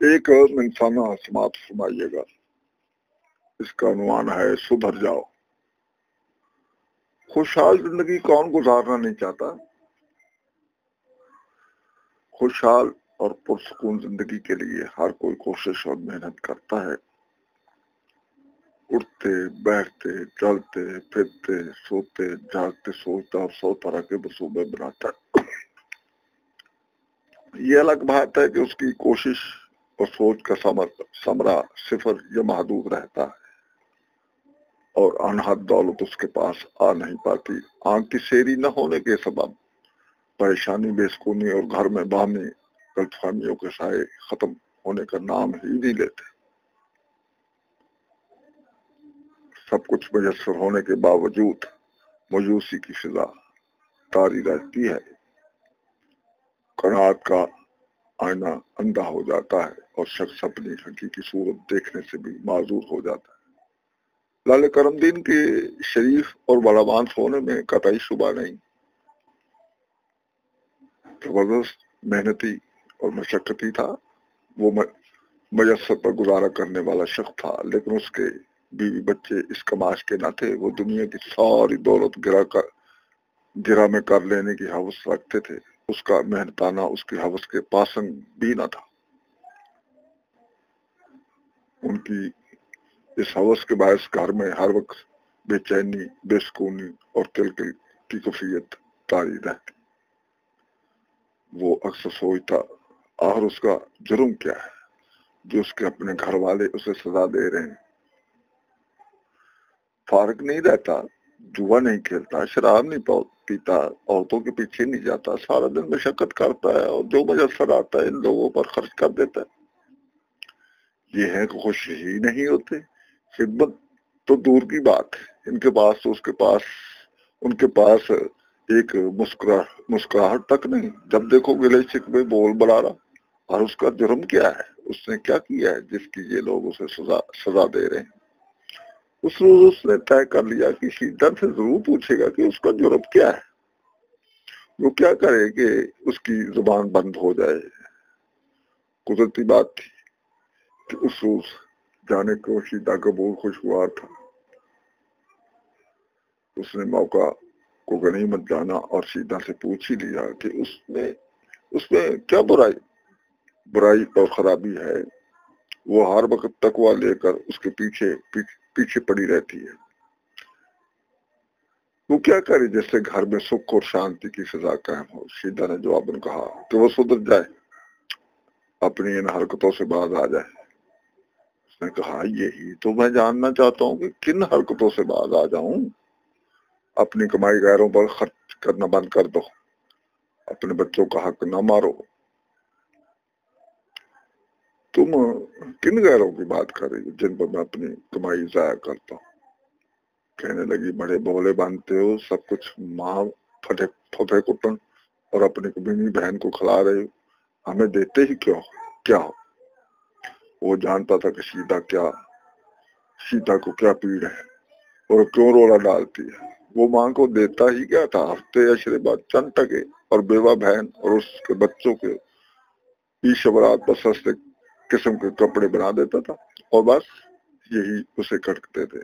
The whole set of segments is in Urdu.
ایک منسانہ سماعت فرمائیے گا۔ اس کا عنوان ہے، سدھر جاؤ۔ خوشحال زندگی کون گزارنا نہیں چاہتا؟ خوشحال اور پرسکون زندگی کے لیے ہر کوئی کوشش اور محنت کرتا ہے۔ اٹھتے، بیٹھتے، چلتے، پھرتے، سوتے، جاگتے، سوچتا اور سو طرح کے منصوبے بناتا ہے۔ یہ الگ بات ہے کہ اس کی کوشش اور سوچ کا سمرا صفر یا محدود رہتا ہے۔ اور انہد دولت اس کے پاس آ نہیں پاتی۔ آنکھ کی سیری نہ ہونے کے سبب پریشانی، بے سکونی اور گھر میں بامی غلط فہمیوں کے سائے ختم ہونے کا نام ہی نہیں لیتے۔ سب کچھ میسر ہونے کے باوجود موجوسی کی فضا تاری رہتی ہے۔ کنات کا آئینہ اندھا ہو جاتا ہے اور شخص اپنی حقیقی صورت دیکھنے سے بھی معذور ہو جاتا ہے۔ لال کرم دین کے شریف اور بڑا ہونے میں قطعی شبہ نہیں۔ زبردست محنتی اور مشقتی تھا۔ وہ مجسر پر گزارا کرنے والا شخص تھا، لیکن اس کے بیوی بچے اس کماش کے نہ تھے۔ وہ دنیا کی ساری دولت گرا کر، گرا میں کر لینے کی حوث رکھتے تھے۔ اس کا محنتانہ اس کی حوث کے پاسنگ بھی نہ تھا۔ ان کی اس حوث کے باعث گھر میں ہر وقت بے چینی، بے سکونی اور کل کل کی کفیت تاری رہتی۔ وہ اکثر سوچتا اور اس کا جرم کیا ہے؟ جو اس کے اپنے گھر والے اسے سزا دے رہے ہیں۔ فارغ نہیں رہتا، جوا نہیں کھیلتا، شراب نہیں پاؤ پیتا عورتوں کے پیچھے نہیں جاتا، سارا دن مشقت کرتا ہے اور جو مجسر آتا ہے ان لوگوں پر خرچ کر دیتا ہے۔ یہ ہے کہ خوش ہی نہیں ہوتے، خدمت تو دور کی بات ان کے پاس تو اس کے پاس، ان کے پاس ایک مسکراہٹ تک نہیں۔ جب دیکھو گلے چک میں بول بڑا رہا اور اس کا جرم کیا ہے؟ اس نے کیا کیا ہے جس کی یہ لوگ اسے سزا سزا دے رہے ہیں؟ اس روز اس نے طے کر لیا کہ شیدت سے ضرور پوچھے گا کہ اس کا جرم کیا ہے، وہ کیا کرے کہ اس کی زبان بند ہو جائے۔ قدرتی بات تھی کہ اس روز جانے کو شیتا قبول خوشگوار تھا۔ اس نے موقع کو غنیمت جانا اور سیدھا سے پوچھ ہی لیا کہ اس میں اس میں کیا برائی برائی اور خرابی ہے۔ وہ ہر وقت تکوا لے کر اس کے پیچھے پیچھے پیچھے پڑی رہتی ہے۔ وہ کیا کرے جیسے گھر میں سکھ اور شانتی کی فضا قائم ہو؟ سیدھا نے جواب کہا کہ وہ سدھر جائے، اپنی ان حرکتوں سے باز آ جائے۔ اس نے کہا، یہی تو میں جاننا چاہتا ہوں کہ کن حرکتوں سے باز آ جاؤں؟ اپنی کمائی غیروں پر خرچ کرنا بند کر دو۔ اپنے بچوں کا حق نہ مارو۔ تم کن غیروں کی بات کر رہی ہو جن پر میں اپنی کمائی ضائع کرتا ہوں؟ کہنے لگی، بڑے بولے باندھتے ہو، سب کچھ ماں پھٹے پھٹے کٹن اور اپنی کبینی بہن کو کھلا رہے ہو۔ ہمیں دیتے ہی کیوں، کیا ہو؟ وہ جانتا تھا کہ سیتا کیا، سیتا کو کیا پیڑ ہے اور کیوں رولا ڈالتی ہے۔ وہ ماں کو دیتا ہی کیا تھا، ہفتے اشرے بعد چند ٹکے اور بیوہ بہن اور اس کے بچوں کے شبرات پر سستے قسم کے کپڑے بنا دیتا تھا اور بس یہی اسے کٹکتے تھے۔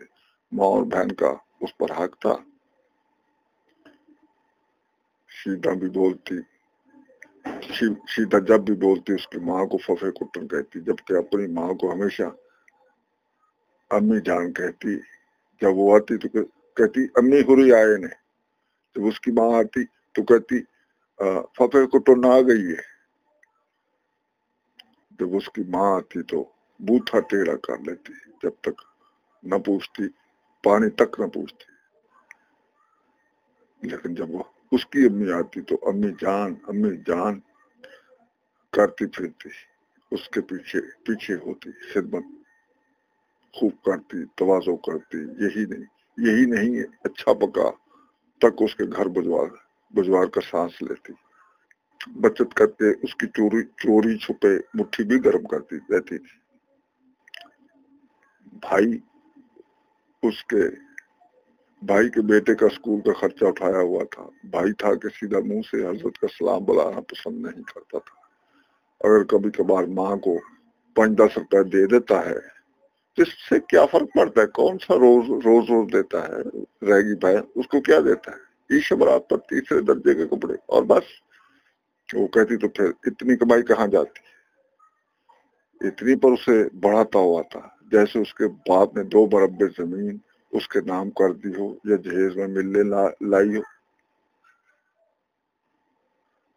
ماں اور بہن کا اس پر حق تھا۔ سیتا بھی بولتی سیتا جب بھی بولتی اس کی ماں کو ففے کٹن کہتی، جبکہ اپنی ماں کو ہمیشہ امی جان کہتی۔ جب وہ آتی تو کہتی، امی ہوئی آئے نے۔ جب اس کی ماں آتی تو کہتی ففے کٹن آ گئی ہے۔ جب اس کی ماں آتی تو بوتھا ٹیڑھا کر لیتی جب تک نہ پوچھتی، پانی تک نہ پوچھتی۔ لیکن جب وہ اس کی امی آتی تو امی جان امی جان کرتی پھرتی، اس کے پیچھے پیچھے ہوتی، خدمت خوب کرتی توازو کرتی۔ یہی نہیں یہی نہیں ہے۔ اچھا پکا تک اس کے گھر بجوار بجوار کا سانس لیتی۔ بچت کر کے اس کی چوری چوری چھپے، مٹھی بھی گرم کرتی رہتی تھی۔ بھائی، اس کے، بھائی کے بیٹے کا اسکول کا خرچہ اٹھایا ہوا تھا۔ بھائی تھا کہ سیدھا منہ سے حضرت کا سلام بلانا پسند نہیں کرتا تھا۔ اگر کبھی کبھار ماں کو پانچ دس روپے دے دیتا ہے، اس سے کیا فرق پڑتا ہے؟ کون سا روز روز روز دیتا ہے؟ رہ گی بھائی اس کو کیا دیتا ہے؟ عیش برات پر تیسرے درجے کے کپڑے اور بس۔ وہ کہتی تو پھر اتنی کمائی کہاں جاتی؟ اتنی پر اسے بڑھاتا ہوا تھا، جیسے اس کے باپ نے دو بربے زمین اس کے نام کر دی ہو یا جہیز میں ملنے لائی ہو۔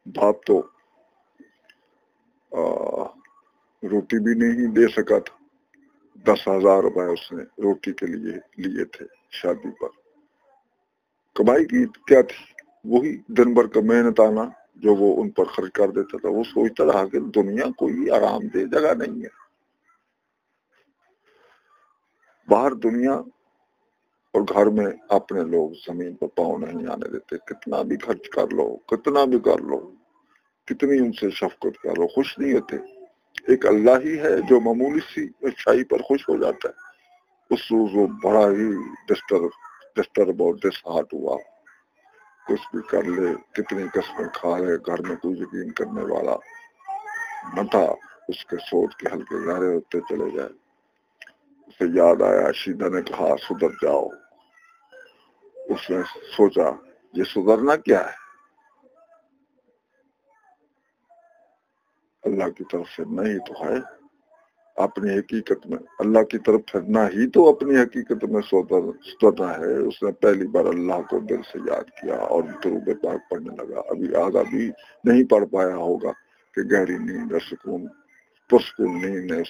باپ تو روٹی بھی نہیں دے سکا تھا۔ دس ہزار روپے اس نے روٹی کے لیے لیے تھے شادی پر۔ کمائی کی کیا تھی؟ وہی دن بھر کا محنت آنا۔ جو وہ ان پر خرچ کر دیتا تھا، وہ سوچتا رہا کہ دنیا کوئی آرام دہ جگہ نہیں ہے۔ باہر دنیا اور گھر میں اپنے لوگ زمین پر پاؤں نہیں آنے دیتے۔ کتنا بھی خرچ کر لو، کتنا بھی کر لو، کتنی ان سے شفقت کر لو، خوش نہیں ہوتے۔ ایک اللہ ہی ہے جو معمولی سی اچھائی پر خوش ہو جاتا ہے۔ اس روز وہ بڑا ہی ڈسٹرب ڈسٹرب اور ڈس ہارٹ ہوا۔ کچھ بھی کر لے، کتنی قسمیں کھا لے، گھر میں کوئی یقین کرنے والا نہ تھا۔ اس کے سوچ کے ہلکے گہرے ہوتے چلے جائے۔ اسے یاد آیا، شیدہ نے کہا، سدھر جاؤ۔ اس نے سوچا، یہ سدھرنا کیا ہے؟ اللہ کی طرف سے نہیں تو ہے۔ اپنی حقیقت میں۔ اللہ کی طرف پھرنا ہی تو اپنی حقیقت میں سوتا ہے۔ اس نے پہلی بار اللہ کو دل سے یاد کیا اور دروب پاک پڑھنے لگا۔ ابھی آگا بھی نہیں پڑھ پایا ہوگا کہ گہری نیند سکون، پرسکون نیند نے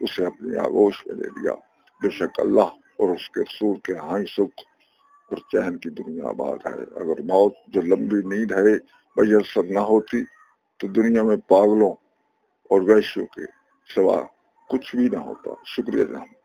اسے اپنی آگوش میں لے لیا۔ بے شک اللہ اور اس کے سور کے ہائی سکھ اور چین کی دنیا آباد ہے۔ اگر موت جو لمبی نیند ہے، میسر نہ ہوتی تو دنیا میں پاگلوں اور ویشیوں کے سوا کچھ بھی نہ ہوتا شکریہ جناب۔